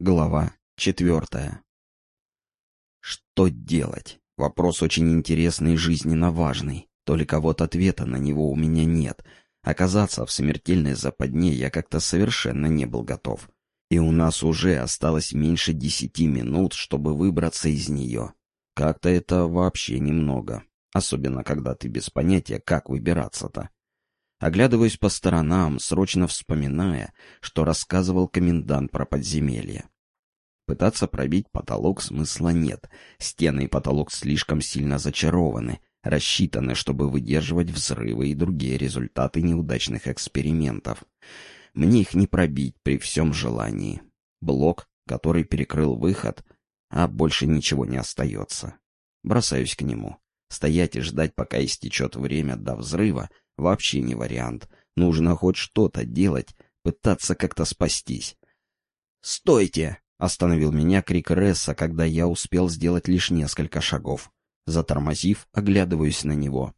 Глава четвертая. Что делать? Вопрос очень интересный и жизненно важный. Только вот ответа на него у меня нет. Оказаться в смертельной западне я как-то совершенно не был готов. И у нас уже осталось меньше десяти минут, чтобы выбраться из нее. Как-то это вообще немного. Особенно, когда ты без понятия, как выбираться-то. Оглядываюсь по сторонам, срочно вспоминая, что рассказывал комендант про подземелье. Пытаться пробить потолок смысла нет. Стены и потолок слишком сильно зачарованы, рассчитаны, чтобы выдерживать взрывы и другие результаты неудачных экспериментов. Мне их не пробить при всем желании. Блок, который перекрыл выход, а больше ничего не остается. Бросаюсь к нему. Стоять и ждать, пока истечет время до взрыва, вообще не вариант. Нужно хоть что-то делать, пытаться как-то спастись. «Стойте!» — остановил меня крик Ресса, когда я успел сделать лишь несколько шагов. Затормозив, оглядываюсь на него.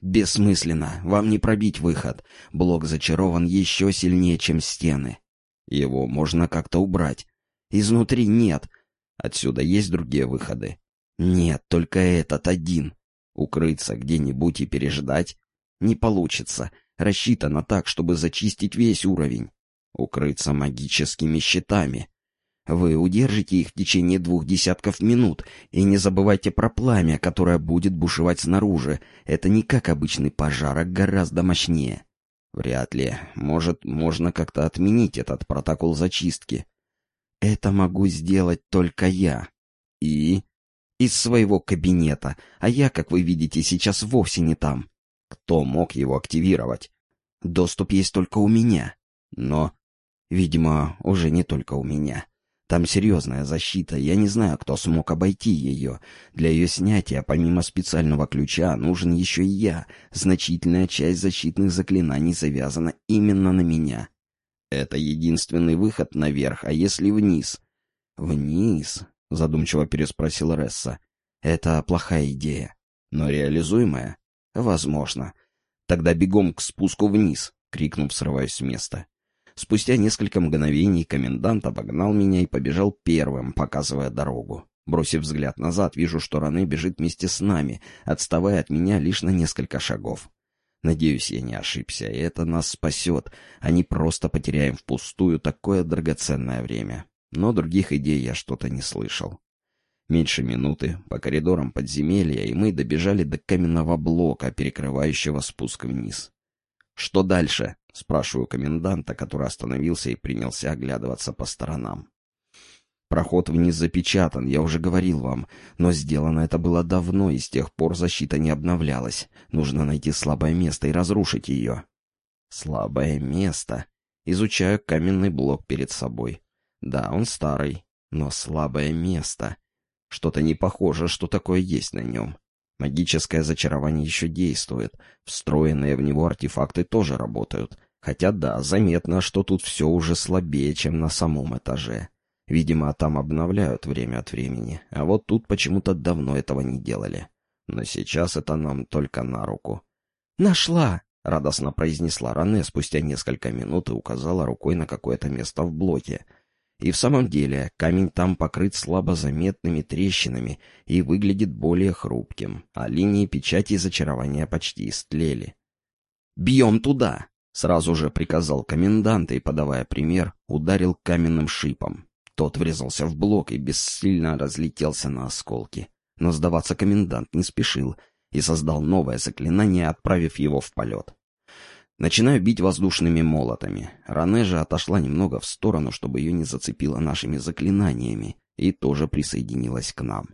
«Бессмысленно, вам не пробить выход. Блок зачарован еще сильнее, чем стены. Его можно как-то убрать. Изнутри нет. Отсюда есть другие выходы? Нет, только этот один. Укрыться где-нибудь и переждать? Не получится. Рассчитано так, чтобы зачистить весь уровень. Укрыться магическими щитами. Вы удержите их в течение двух десятков минут, и не забывайте про пламя, которое будет бушевать снаружи. Это не как обычный пожар, а гораздо мощнее. Вряд ли. Может, можно как-то отменить этот протокол зачистки. Это могу сделать только я. И? Из своего кабинета. А я, как вы видите, сейчас вовсе не там. Кто мог его активировать? Доступ есть только у меня. Но, видимо, уже не только у меня. Там серьезная защита, я не знаю, кто смог обойти ее. Для ее снятия, помимо специального ключа, нужен еще и я. Значительная часть защитных заклинаний завязана именно на меня. Это единственный выход наверх, а если вниз? Вниз? Задумчиво переспросил Ресса. Это плохая идея. Но реализуемая? Возможно. Тогда бегом к спуску вниз, крикнув, срываясь с места. Спустя несколько мгновений комендант обогнал меня и побежал первым, показывая дорогу. Бросив взгляд назад, вижу, что Ране бежит вместе с нами, отставая от меня лишь на несколько шагов. Надеюсь, я не ошибся, и это нас спасет, а не просто потеряем впустую такое драгоценное время. Но других идей я что-то не слышал. Меньше минуты по коридорам подземелья, и мы добежали до каменного блока, перекрывающего спуск вниз. «Что дальше?» — спрашиваю коменданта, который остановился и принялся оглядываться по сторонам. Проход вниз запечатан, я уже говорил вам, но сделано это было давно, и с тех пор защита не обновлялась. Нужно найти слабое место и разрушить ее. Слабое место. Изучаю каменный блок перед собой. Да, он старый, но слабое место. Что-то не похоже, что такое есть на нем. Магическое зачарование еще действует, встроенные в него артефакты тоже работают. Хотя да, заметно, что тут все уже слабее, чем на самом этаже. Видимо, там обновляют время от времени, а вот тут почему-то давно этого не делали. Но сейчас это нам только на руку. «Нашла!» — радостно произнесла Ране спустя несколько минут и указала рукой на какое-то место в блоке. И в самом деле камень там покрыт слабо заметными трещинами и выглядит более хрупким, а линии печати зачарования почти истлели. «Бьем туда!» — сразу же приказал комендант и, подавая пример, ударил каменным шипом. Тот врезался в блок и бессильно разлетелся на осколки. Но сдаваться комендант не спешил и создал новое заклинание, отправив его в полет. Начинаю бить воздушными молотами. Ране же отошла немного в сторону, чтобы ее не зацепило нашими заклинаниями, и тоже присоединилась к нам.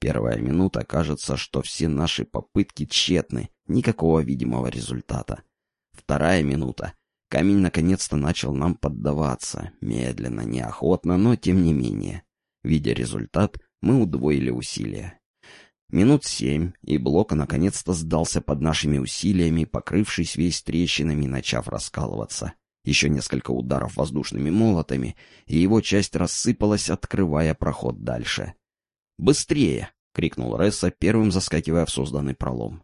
Первая минута кажется, что все наши попытки тщетны, никакого видимого результата. Вторая минута Камень наконец-то начал нам поддаваться, медленно, неохотно, но тем не менее. Видя результат, мы удвоили усилия. Минут семь, и блок наконец-то сдался под нашими усилиями, покрывшись весь трещинами, начав раскалываться. Еще несколько ударов воздушными молотами, и его часть рассыпалась, открывая проход дальше. «Быстрее!» — крикнул Ресса, первым заскакивая в созданный пролом.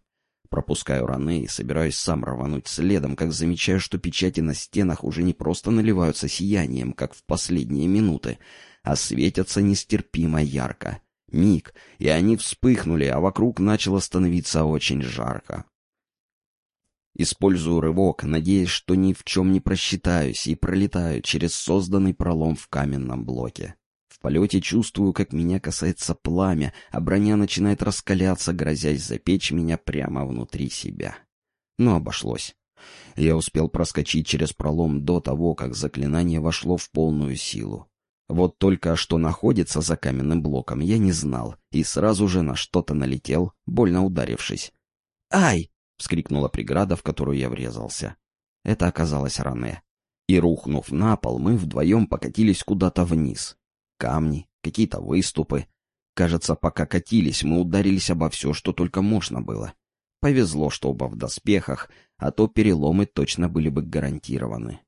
Пропускаю раны и собираюсь сам рвануть следом, как замечаю, что печати на стенах уже не просто наливаются сиянием, как в последние минуты, а светятся нестерпимо ярко. Миг, и они вспыхнули, а вокруг начало становиться очень жарко. Использую рывок, надеясь, что ни в чем не просчитаюсь, и пролетаю через созданный пролом в каменном блоке. В полете чувствую, как меня касается пламя, а броня начинает раскаляться, грозясь запечь меня прямо внутри себя. Но обошлось. Я успел проскочить через пролом до того, как заклинание вошло в полную силу. Вот только что находится за каменным блоком, я не знал, и сразу же на что-то налетел, больно ударившись. «Ай!» — вскрикнула преграда, в которую я врезался. Это оказалось Ране. И, рухнув на пол, мы вдвоем покатились куда-то вниз. Камни, какие-то выступы. Кажется, пока катились, мы ударились обо все, что только можно было. Повезло, что оба в доспехах, а то переломы точно были бы гарантированы.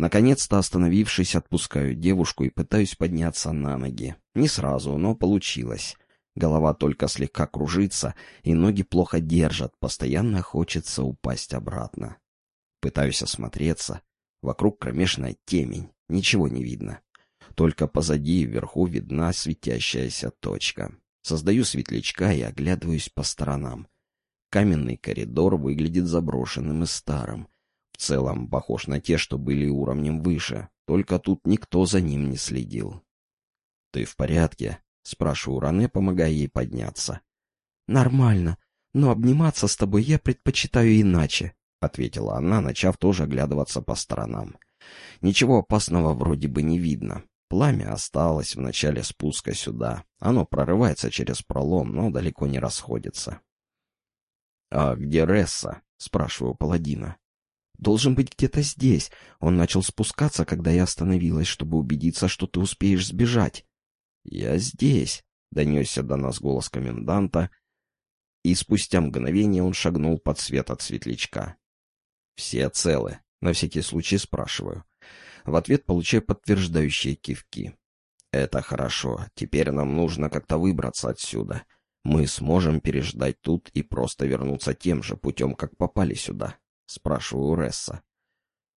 Наконец-то, остановившись, отпускаю девушку и пытаюсь подняться на ноги. Не сразу, но получилось. Голова только слегка кружится, и ноги плохо держат, постоянно хочется упасть обратно. Пытаюсь осмотреться. Вокруг кромешная темень, ничего не видно. Только позади и вверху видна светящаяся точка. Создаю светлячка и оглядываюсь по сторонам. Каменный коридор выглядит заброшенным и старым. Целом похож на те, что были уровнем выше, только тут никто за ним не следил. «Ты в порядке?» — спрашиваю Ране, помогая ей подняться. «Нормально, но обниматься с тобой я предпочитаю иначе», — ответила она, начав тоже оглядываться по сторонам. «Ничего опасного вроде бы не видно. Пламя осталось в начале спуска сюда. Оно прорывается через пролом, но далеко не расходится. «А где Ресса?» — спрашиваю паладина. «Должен быть где-то здесь. Он начал спускаться, когда я остановилась, чтобы убедиться, что ты успеешь сбежать». «Я здесь», — донесся до нас голос коменданта, и спустя мгновение он шагнул под свет от светлячка. «Все целы?» — на всякий случай спрашиваю. В ответ получаю подтверждающие кивки. «Это хорошо. Теперь нам нужно как-то выбраться отсюда. Мы сможем переждать тут и просто вернуться тем же путем, как попали сюда?» — спрашиваю Ресса.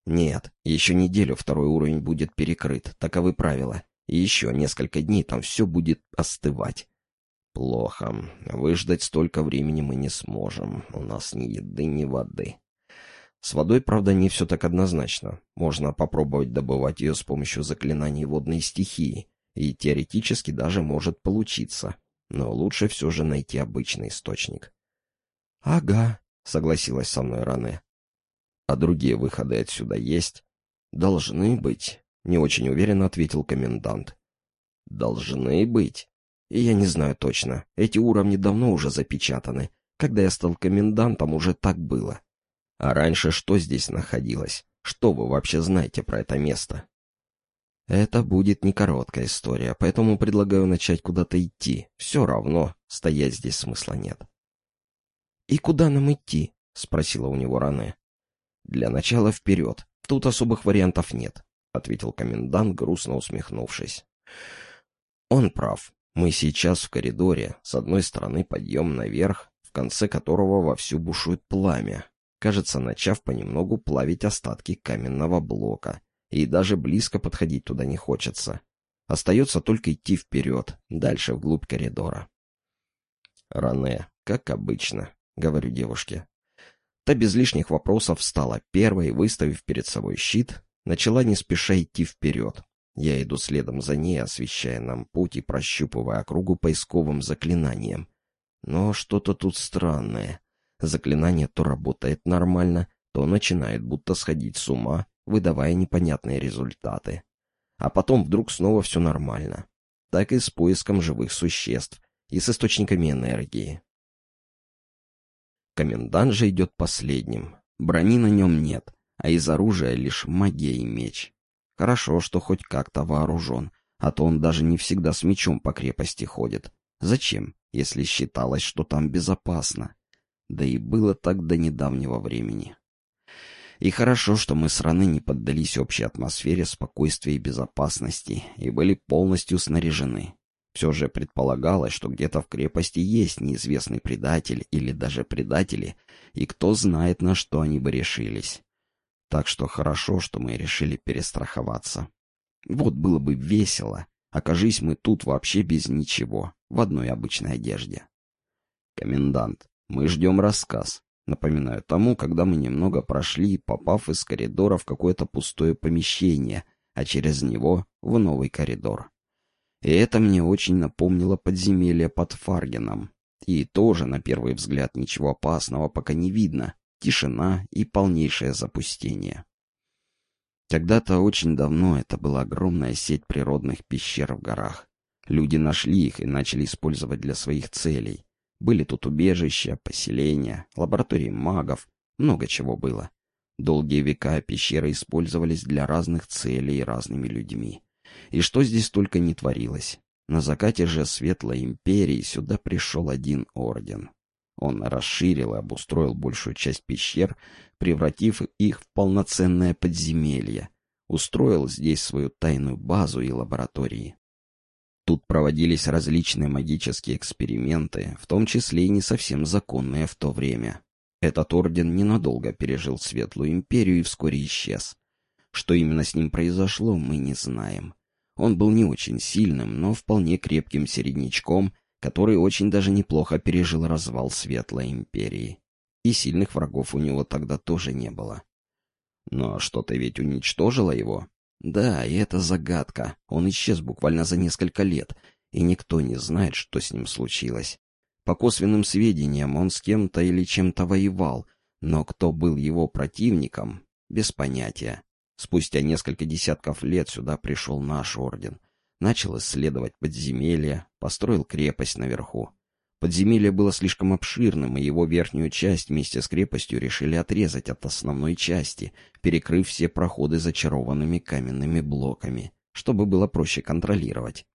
«Нет, еще неделю второй уровень будет перекрыт, таковы правила. И еще несколько дней там все будет остывать». «Плохо. Выждать столько времени мы не сможем. У нас ни еды, ни воды». С водой, правда, не все так однозначно. Можно попробовать добывать ее с помощью заклинаний водной стихии, и теоретически даже может получиться но лучше все же найти обычный источник. — Ага, — согласилась со мной Ране. — А другие выходы отсюда есть? — Должны быть, — не очень уверенно ответил комендант. — Должны быть? И я не знаю точно. Эти уровни давно уже запечатаны. Когда я стал комендантом, уже так было. А раньше что здесь находилось? Что вы вообще знаете про это место? Это будет не короткая история, поэтому предлагаю начать куда-то идти. Все равно, стоять здесь смысла нет. «И куда нам идти?» — спросила у него Ране. «Для начала вперед. Тут особых вариантов нет», — ответил комендант, грустно усмехнувшись. «Он прав. Мы сейчас в коридоре. С одной стороны подъем наверх, в конце которого вовсю бушует пламя, кажется, начав понемногу плавить остатки каменного блока и даже близко подходить туда не хочется. Остается только идти вперед, дальше вглубь коридора. «Ране, как обычно», — говорю девушке. Та без лишних вопросов встала первой, выставив перед собой щит, начала не спеша идти вперед. Я иду следом за ней, освещая нам путь и прощупывая округу поисковым заклинанием. Но что-то тут странное. Заклинание то работает нормально, то начинает будто сходить с ума, выдавая непонятные результаты. А потом вдруг снова все нормально. Так и с поиском живых существ, и с источниками энергии. Комендант же идет последним. Брони на нем нет, а из оружия лишь магия и меч. Хорошо, что хоть как-то вооружен, а то он даже не всегда с мечом по крепости ходит. Зачем, если считалось, что там безопасно? Да и было так до недавнего времени. И хорошо, что мы с Раны не поддались общей атмосфере спокойствия и безопасности и были полностью снаряжены. Все же предполагалось, что где-то в крепости есть неизвестный предатель или даже предатели, и кто знает, на что они бы решились. Так что хорошо, что мы решили перестраховаться. Вот было бы весело, Окажись мы тут вообще без ничего, в одной обычной одежде. Комендант, мы ждем рассказ. Напоминаю тому, когда мы немного прошли, попав из коридора в какое-то пустое помещение, а через него в новый коридор. И это мне очень напомнило подземелье под Фаргеном. И тоже, на первый взгляд, ничего опасного пока не видно. Тишина и полнейшее запустение. Когда-то очень давно это была огромная сеть природных пещер в горах. Люди нашли их и начали использовать для своих целей. Были тут убежища, поселения, лаборатории магов, много чего было. Долгие века пещеры использовались для разных целей разными людьми. И что здесь только не творилось. На закате же Светлой Империи сюда пришел один орден. Он расширил и обустроил большую часть пещер, превратив их в полноценное подземелье. Устроил здесь свою тайную базу и лаборатории. Тут проводились различные магические эксперименты, в том числе и не совсем законные в то время. Этот орден ненадолго пережил Светлую Империю и вскоре исчез. Что именно с ним произошло, мы не знаем. Он был не очень сильным, но вполне крепким середнячком, который очень даже неплохо пережил развал Светлой Империи. И сильных врагов у него тогда тоже не было. Но что-то ведь уничтожило его, да, и это загадка. Он исчез буквально за несколько лет, и никто не знает, что с ним случилось. По косвенным сведениям, он с кем-то или чем-то воевал, но кто был его противником, без понятия. Спустя несколько десятков лет сюда пришел наш орден. Начал исследовать подземелья, построил крепость наверху. Подземелье было слишком обширным, и его верхнюю часть вместе с крепостью решили отрезать от основной части, перекрыв все проходы зачарованными каменными блоками, чтобы было проще контролировать.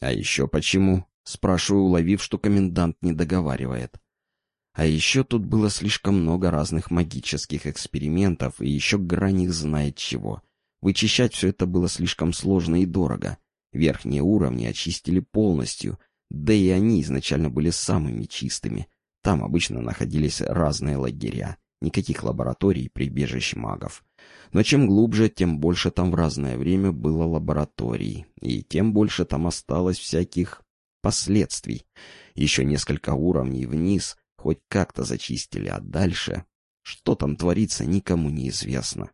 «А еще почему?» — спрашиваю, уловив, что комендант не договаривает. А еще тут было слишком много разных магических экспериментов, и еще грань их знает чего. Вычищать все это было слишком сложно и дорого. Верхние уровни очистили полностью, да и они изначально были самыми чистыми. Там обычно находились разные лагеря, никаких лабораторий и прибежищ магов. Но чем глубже, тем больше там в разное время было лабораторий, и тем больше там осталось всяких последствий. Еще несколько уровней вниз хоть как-то зачистили, а дальше... Что там творится, никому не известно.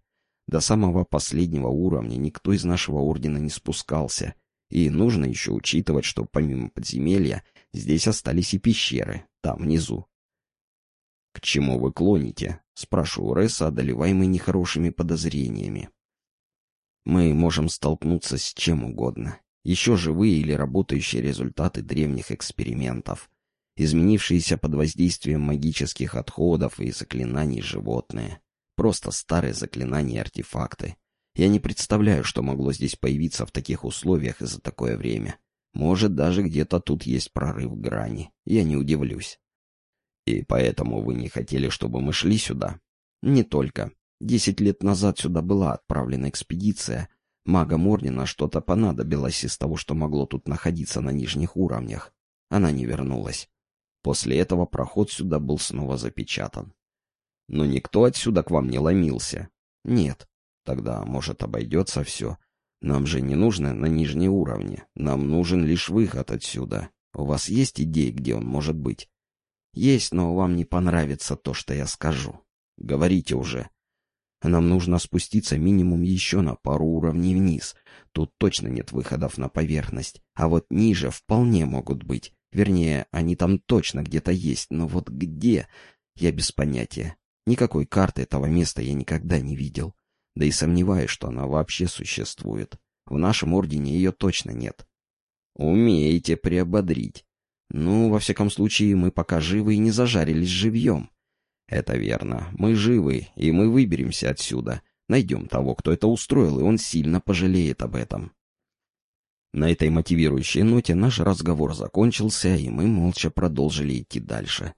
До самого последнего уровня никто из нашего ордена не спускался, и нужно еще учитывать, что помимо подземелья здесь остались и пещеры, там внизу. «К чему вы клоните?» — спрашиваю Ресса, одолеваемый нехорошими подозрениями. «Мы можем столкнуться с чем угодно. Еще живые или работающие результаты древних экспериментов, изменившиеся под воздействием магических отходов и заклинаний животные, просто старые заклинания и артефакты. Я не представляю, что могло здесь появиться в таких условиях и за такое время. Может, даже где-то тут есть прорыв грани. Я не удивлюсь. И поэтому вы не хотели, чтобы мы шли сюда? Не только. Десять лет назад сюда была отправлена экспедиция. Магам Ордена что-то понадобилось из того, что могло тут находиться на нижних уровнях. Она не вернулась. После этого проход сюда был снова запечатан. Но никто отсюда к вам не ломился. Нет. Тогда, может, обойдется все. Нам же не нужно на нижние уровни. Нам нужен лишь выход отсюда. У вас есть идеи, где он может быть? Есть, но вам не понравится то, что я скажу. Говорите уже. Нам нужно спуститься минимум еще на пару уровней вниз. Тут точно нет выходов на поверхность. А вот ниже вполне могут быть. Вернее, они там точно где-то есть, но вот где? Я без понятия. Никакой карты этого места я никогда не видел. Да и сомневаюсь, что она вообще существует. В нашем ордене ее точно нет. Умеете приободрить. Ну, во всяком случае, мы пока живы и не зажарились живьем. Это верно. Мы живы, и мы выберемся отсюда. Найдем того, кто это устроил, и он сильно пожалеет об этом. На этой мотивирующей ноте наш разговор закончился, и мы молча продолжили идти дальше.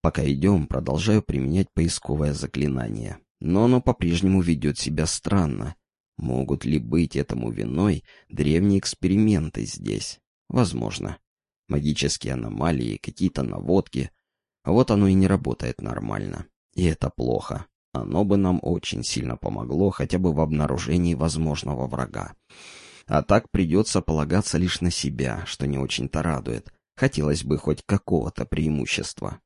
Пока идем, продолжаю применять поисковое заклинание но оно по-прежнему ведет себя странно. Могут ли быть этому виной древние эксперименты здесь? Возможно. Магические аномалии, какие-то наводки. А вот оно и не работает нормально. И это плохо. Оно бы нам очень сильно помогло хотя бы в обнаружении возможного врага. А так придется полагаться лишь на себя, что не очень-то радует. Хотелось бы хоть какого-то преимущества.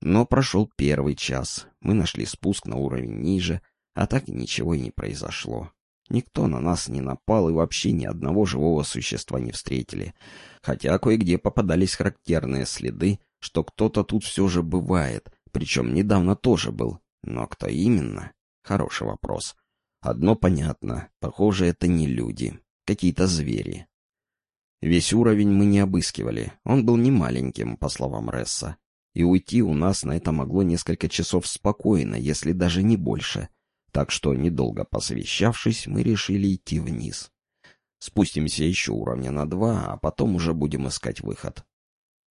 Но прошел первый час, мы нашли спуск на уровень ниже, а так ничего и не произошло. Никто на нас не напал и вообще ни одного живого существа не встретили. Хотя кое-где попадались характерные следы, что кто-то тут все же бывает, причем недавно тоже был. Но кто именно? Хороший вопрос. Одно понятно, похоже, это не люди, какие-то звери. Весь уровень мы не обыскивали, он был не маленьким, по словам Ресса. И уйти у нас на это могло несколько часов спокойно, если даже не больше. Так что, недолго посовещавшись, мы решили идти вниз. Спустимся еще уровня на два, а потом уже будем искать выход.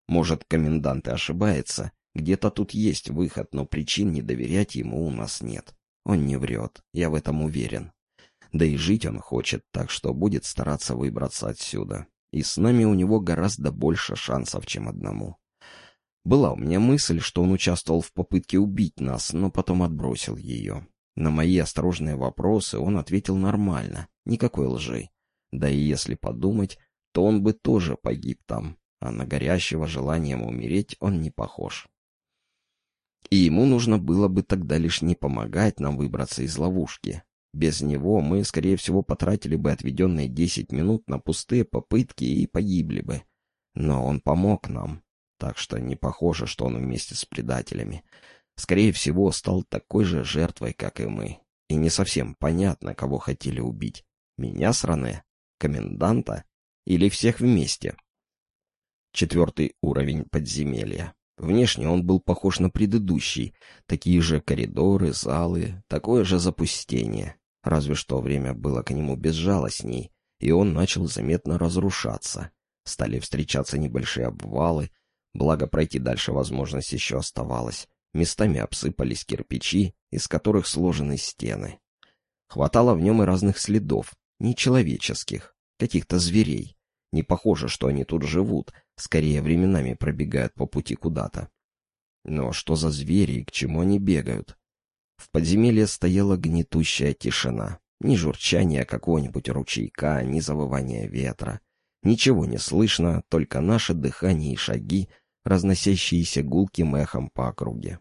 Может, комендант и ошибается. Где-то тут есть выход, но причин не доверять ему у нас нет. Он не врет, я в этом уверен. Да и жить он хочет, так что будет стараться выбраться отсюда. И с нами у него гораздо больше шансов, чем одному. Была у меня мысль, что он участвовал в попытке убить нас, но потом отбросил ее. На мои осторожные вопросы он ответил нормально, никакой лжи. Да и если подумать, то он бы тоже погиб там, а на горящего желанием умереть он не похож. И ему нужно было бы тогда лишь не помогать нам выбраться из ловушки. Без него мы, скорее всего, потратили бы отведенные десять минут на пустые попытки и погибли бы. Но он помог нам, так что не похоже, что он вместе с предателями. Скорее всего, стал такой же жертвой, как и мы. И не совсем понятно, кого хотели убить. Меня с? Коменданта? Или всех вместе? Четвертый уровень подземелья. Внешне он был похож на предыдущий. Такие же коридоры, залы, такое же запустение. Разве что время было к нему безжалостней, и он начал заметно разрушаться. Стали встречаться небольшие обвалы, благо пройти дальше возможность еще оставалась. Местами обсыпались кирпичи, из которых сложены стены. Хватало в нем и разных следов, нечеловеческих, каких-то зверей. Не похоже, что они тут живут, скорее временами пробегают по пути куда-то. Но что за звери и к чему они бегают? В подземелье стояла гнетущая тишина. Ни журчания какого-нибудь ручейка, ни завывания ветра. Ничего не слышно, только наше дыхание и шаги, разносящиеся гулким эхом по округе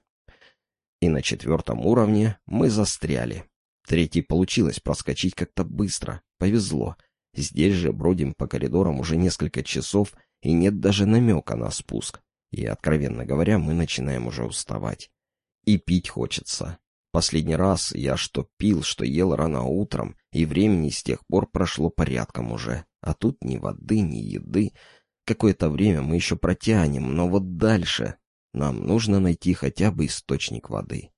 и на четвертом уровне мы застряли. Третий получилось проскочить как-то быстро, повезло. Здесь же бродим по коридорам уже несколько часов, и нет даже намека на спуск. И, откровенно говоря, мы начинаем уже уставать. И пить хочется. Последний раз я что пил, что ел рано утром, и времени с тех пор прошло порядком уже. А тут ни воды, ни еды. Какое-то время мы еще протянем, но вот дальше нам нужно найти хотя бы источник воды.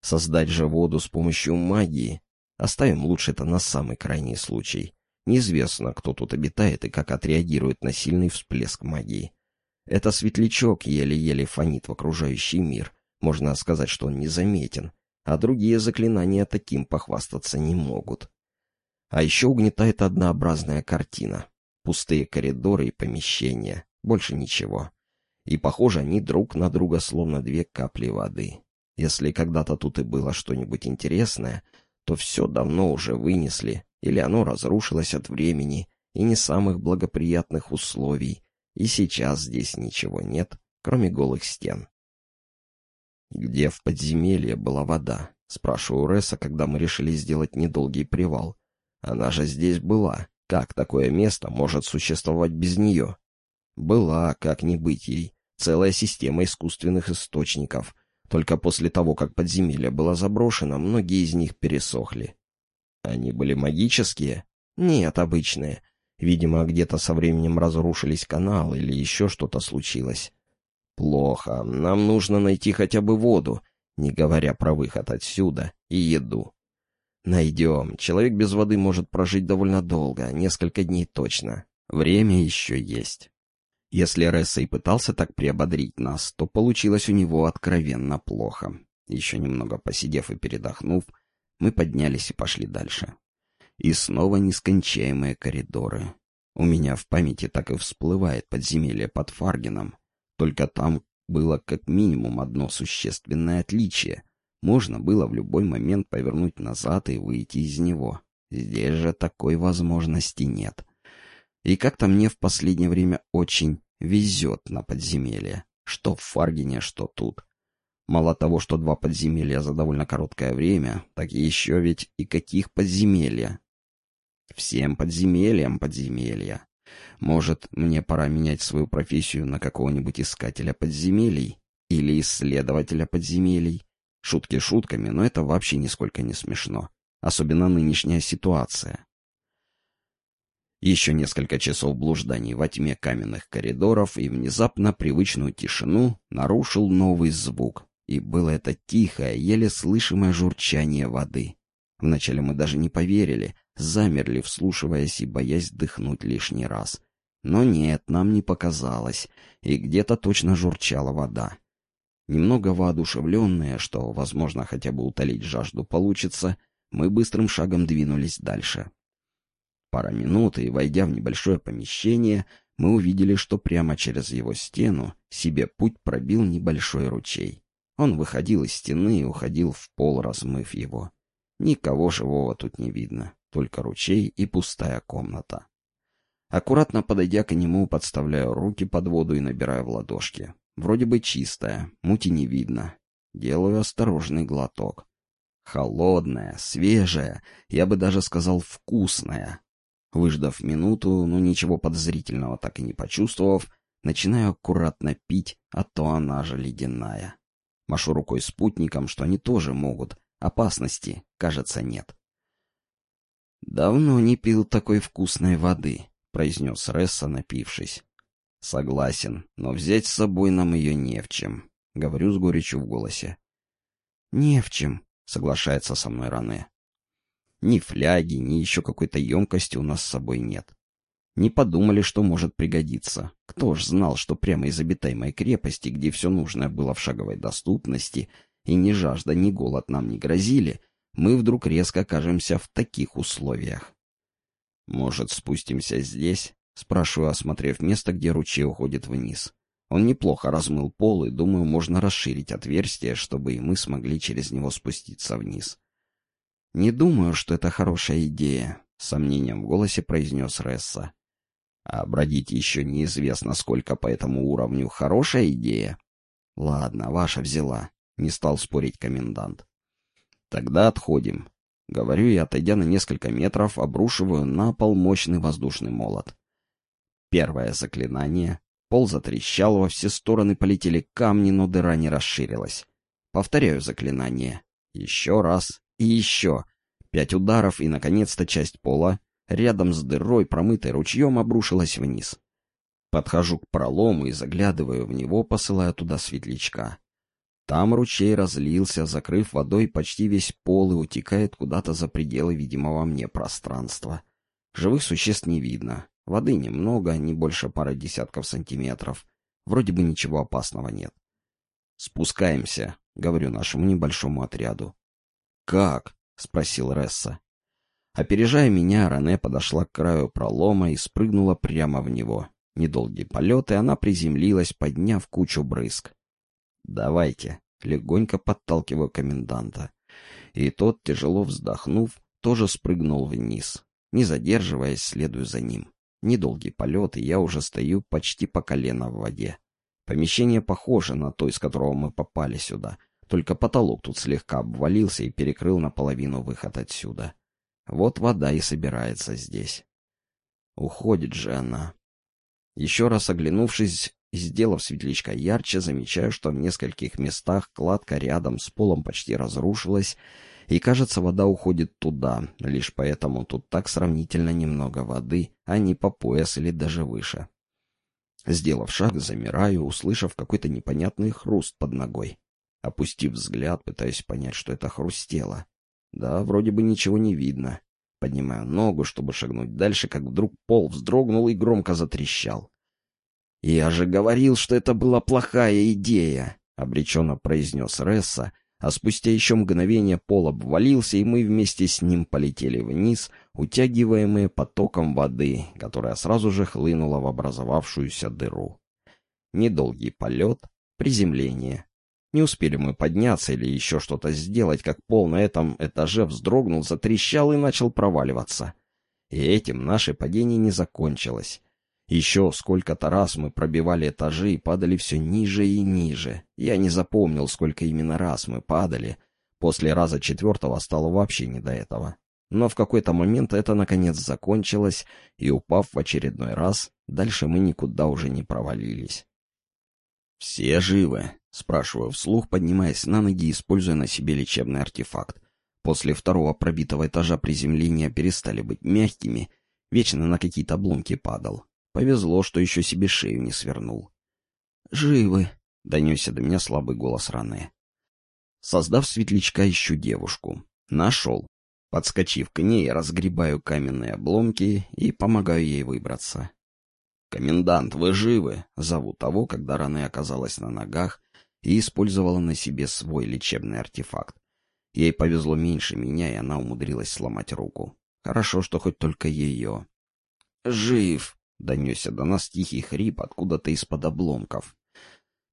Создать же воду с помощью магии. Оставим лучше это на самый крайний случай. Неизвестно, кто тут обитает и как отреагирует на сильный всплеск магии. Это светлячок еле-еле фонит в окружающий мир. Можно сказать, что он незаметен, а другие заклинания таким похвастаться не могут. А еще угнетает однообразная картина. Пустые коридоры и помещения. Больше ничего и похожи они друг на друга словно две капли воды. Если когда-то тут и было что-нибудь интересное, то все давно уже вынесли, или оно разрушилось от времени и не самых благоприятных условий, и сейчас здесь ничего нет, кроме голых стен. «Где в подземелье была вода?» — спрашиваю Ресса, когда мы решили сделать недолгий привал. «Она же здесь была. Как такое место может существовать без нее?» «Была, как не быть ей целая система искусственных источников. Только после того, как подземелье было заброшено, многие из них пересохли. Они были магические? Нет, обычные. Видимо, где-то со временем разрушились каналы или еще что-то случилось. Плохо. Нам нужно найти хотя бы воду, не говоря про выход отсюда, и еду. Найдем. Человек без воды может прожить довольно долго, несколько дней точно. Время еще есть. Если Ресса и пытался так приободрить нас, то получилось у него откровенно плохо. Еще немного посидев и передохнув, мы поднялись и пошли дальше. И снова нескончаемые коридоры. У меня в памяти так и всплывает подземелье под Фаргином. Только там было как минимум одно существенное отличие. Можно было в любой момент повернуть назад и выйти из него. Здесь же такой возможности нет. И как-то мне в последнее время очень везет на подземелье. Что в Фаргине, что тут. Мало того, что два подземелья за довольно короткое время, так еще ведь и каких подземелья. Всем подземельям подземелья. Может, мне пора менять свою профессию на какого-нибудь искателя подземелий или исследователя подземелий? Шутки шутками, но это вообще нисколько не смешно. Особенно нынешняя ситуация. Еще несколько часов блужданий во тьме каменных коридоров, и внезапно привычную тишину нарушил новый звук. И было это тихое, еле слышимое журчание воды. Вначале мы даже не поверили, замерли, вслушиваясь и боясь дыхнуть лишний раз. Но нет, нам не показалось, и где-то точно журчала вода. Немного воодушевленные, что, возможно, хотя бы утолить жажду получится, мы быстрым шагом двинулись дальше. Пара минут, и, войдя в небольшое помещение, мы увидели, что прямо через его стену себе путь пробил небольшой ручей. Он выходил из стены и уходил в пол, размыв его. Никого живого тут не видно, только ручей и пустая комната. Аккуратно подойдя к нему, подставляю руки под воду и набираю в ладошки. Вроде бы чистая, мути не видно. Делаю осторожный глоток. Холодная, свежая, я бы даже сказал вкусная. Выждав минуту, но ничего подозрительного так и не почувствовав, начинаю аккуратно пить, а то она же ледяная. Машу рукой спутникам, что они тоже могут. Опасности, кажется, нет. «Давно не пил такой вкусной воды», — произнес Ресса, напившись. «Согласен, но взять с собой нам ее не в чем», — говорю с горечью в голосе. «Не в чем», — соглашается со мной Ране. Ни фляги, ни еще какой-то емкости у нас с собой нет. Не подумали, что может пригодиться. Кто ж знал, что прямо из обитаемой крепости, где все нужное было в шаговой доступности, и ни жажда, ни голод нам не грозили, мы вдруг резко окажемся в таких условиях. «Может, спустимся здесь?» — спрашиваю, осмотрев место, где ручей уходит вниз. Он неплохо размыл пол, и, думаю, можно расширить отверстие, чтобы и мы смогли через него спуститься вниз. «Не думаю, что это хорошая идея», — с сомнением в голосе произнес Ресса. «А бродить еще неизвестно, сколько по этому уровню хорошая идея». «Ладно, ваша взяла», — не стал спорить комендант. «Тогда отходим», — говорю и, отойдя на несколько метров, обрушиваю на пол мощный воздушный молот. Первое заклинание. Пол затрещал, во все стороны полетели камни, но дыра не расширилась. Повторяю заклинание. Еще раз и еще. Пять ударов, и, наконец-то, часть пола рядом с дырой, промытой ручьем, обрушилась вниз. Подхожу к пролому и заглядываю в него, посылая туда светлячка. Там ручей разлился, закрыв водой почти весь пол и утекает куда-то за пределы видимого мне пространства. Живых существ не видно. Воды немного, не больше пары десятков сантиметров. Вроде бы ничего опасного нет. «Спускаемся», — говорю нашему небольшому отряду. «Как?» — спросил Ресса. Опережая меня, Рене подошла к краю пролома и спрыгнула прямо в него. Недолгий полет, и она приземлилась, подняв кучу брызг. «Давайте», — легонько подталкиваю коменданта. И тот, тяжело вздохнув, тоже спрыгнул вниз. Не задерживаясь, следую за ним. Недолгий полет, и я уже стою почти по колено в воде. Помещение похоже на то, из которого мы попали сюда — только потолок тут слегка обвалился и перекрыл наполовину выход отсюда. Вот вода и собирается здесь. Уходит же она. Еще раз оглянувшись и сделав светлячка ярче, замечаю, что в нескольких местах кладка рядом с полом почти разрушилась, и, кажется, вода уходит туда, лишь поэтому тут так сравнительно немного воды, а не по пояс или даже выше. Сделав шаг, замираю, услышав какой-то непонятный хруст под ногой. Опустив взгляд, пытаясь понять, что это хрустело. Да, вроде бы ничего не видно. Поднимаю ногу, чтобы шагнуть дальше, как вдруг пол вздрогнул и громко затрещал. «Я же говорил, что это была плохая идея!» — обреченно произнес Ресса, а спустя еще мгновение пол обвалился, и мы вместе с ним полетели вниз, утягиваемые потоком воды, которая сразу же хлынула в образовавшуюся дыру. Недолгий полет, приземление, Не успели мы подняться или еще что-то сделать, как пол на этом этаже вздрогнул, затрещал и начал проваливаться. И этим наше падение не закончилось. Еще сколько-то раз мы пробивали этажи и падали все ниже и ниже. Я не запомнил, сколько именно раз мы падали. После раза четвертого стало вообще не до этого. Но в какой-то момент это наконец закончилось, и, упав в очередной раз, дальше мы никуда уже не провалились. «Все живы?» — спрашиваю вслух, поднимаясь на ноги и используя на себе лечебный артефакт. После второго пробитого этажа приземления перестали быть мягкими, вечно на какие-то обломки падал. Повезло, что еще себе шею не свернул. «Живы!» — донесся до меня слабый голос Раны. Создав светлячка, ищу девушку. Нашел. Подскочив к ней, разгребаю каменные обломки и помогаю ей выбраться. «Комендант, вы живы?» — зову того, когда Раны оказалась на ногах и использовала на себе свой лечебный артефакт. Ей повезло меньше меня, и она умудрилась сломать руку. Хорошо, что хоть только ее. «Жив!» — донесся до нас тихий хрип откуда-то из-под обломков.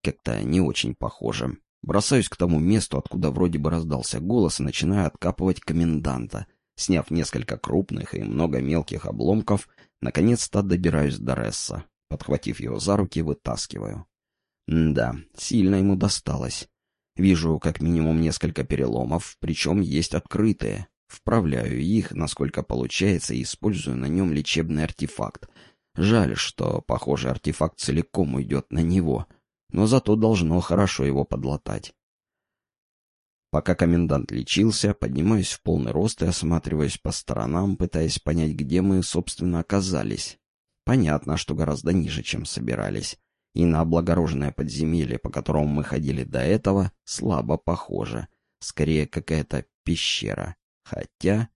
Как-то не очень похоже. Бросаюсь к тому месту, откуда вроде бы раздался голос, и начинаю откапывать коменданта. Сняв несколько крупных и много мелких обломков, наконец-то добираюсь до Ресса. Подхватив его за руки, вытаскиваю. Да, сильно ему досталось. Вижу как минимум несколько переломов, причем есть открытые. Вправляю их, насколько получается, и использую на нем лечебный артефакт — Жаль, что похожий артефакт целиком уйдет на него, но зато должно хорошо его подлатать. Пока комендант лечился, поднимаюсь в полный рост и осматриваюсь по сторонам, пытаясь понять, где мы, собственно, оказались. Понятно, что гораздо ниже, чем собирались. И на облагороженное подземелье, по которому мы ходили до этого, слабо похоже. Скорее, какая-то пещера. Хотя...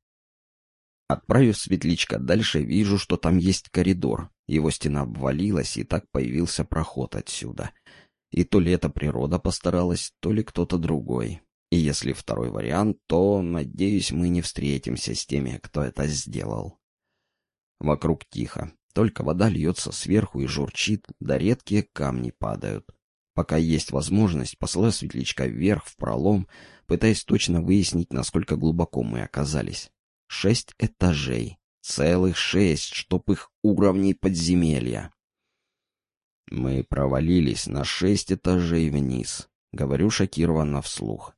Отправив светличка дальше, вижу, что там есть коридор. Его стена обвалилась, и так появился проход отсюда. И то ли эта природа постаралась, то ли кто-то другой. И если второй вариант, то, надеюсь, мы не встретимся с теми, кто это сделал. Вокруг тихо. Только вода льется сверху и журчит, да редкие камни падают. Пока есть возможность, посылаю светлячка вверх, в пролом, пытаясь точно выяснить, насколько глубоко мы оказались. Шесть этажей. Целых шесть, чтоб их уровней подземелья. Мы провалились на шесть этажей вниз. Говорю шокированно вслух.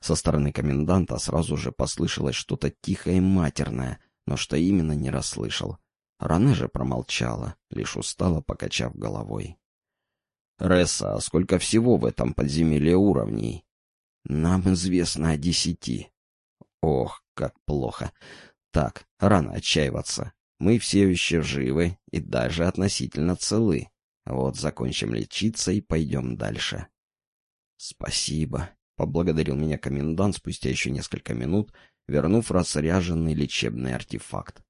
Со стороны коменданта сразу же послышалось что-то тихое и матерное, но что именно не расслышал. Ране же промолчала, лишь устало покачав головой. «Ресса, а сколько всего в этом подземелье уровней?» «Нам известно о десяти». «Ох, как плохо. Так, рано отчаиваться. Мы все еще живы и даже относительно целы. Вот закончим лечиться и пойдем дальше. Спасибо, поблагодарил меня комендант спустя еще несколько минут, вернув разряженный лечебный артефакт.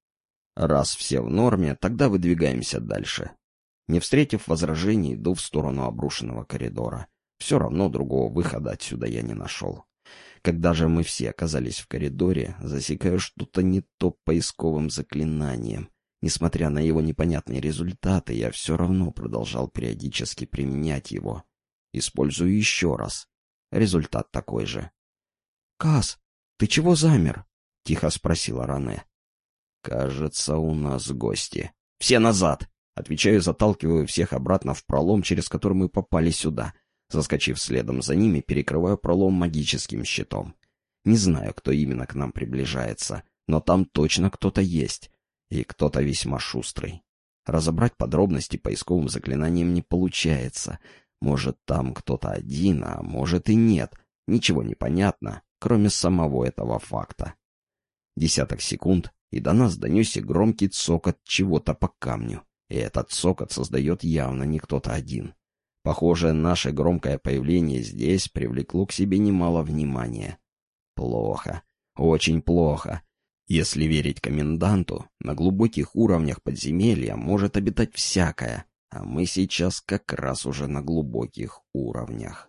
Раз все в норме, тогда выдвигаемся дальше. Не встретив возражений, иду в сторону обрушенного коридора. Все равно другого выхода отсюда я не нашел. Когда же мы все оказались в коридоре, засекаю что-то не то поисковым заклинанием. Несмотря на его непонятные результаты, я все равно продолжал периодически применять его. Использую еще раз. Результат такой же. «Кас, ты чего замер?» — тихо спросила Ране. «Кажется, у нас гости. Все назад!» Отвечаю, заталкиваю всех обратно в пролом, через который мы попали сюда — Заскочив следом за ними, перекрываю пролом магическим щитом. Не знаю, кто именно к нам приближается, но там точно кто-то есть. И кто-то весьма шустрый. Разобрать подробности поисковым заклинанием не получается. Может, там кто-то один, а может и нет. Ничего не понятно, кроме самого этого факта. Десяток секунд, и до нас донесся громкий цокот чего-то по камню. И этот цокот создает явно не кто-то один. Похоже, наше громкое появление здесь привлекло к себе немало внимания. Плохо. Очень плохо. Если верить коменданту, на глубоких уровнях подземелья может обитать всякое, а мы сейчас как раз уже на глубоких уровнях.